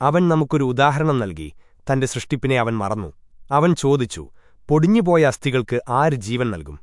അവൻ നമുക്കൊരു ഉദാഹരണം നൽകി. തന്റെ സൃഷ്ടിപ്പിനെ അവൻ മറന്നു. അവൻ ചോദിച്ചു പൊടിഞ്ഞുപോയ അസ്ഥികൾക്ക് ആര് ജീവൻ നൽകും?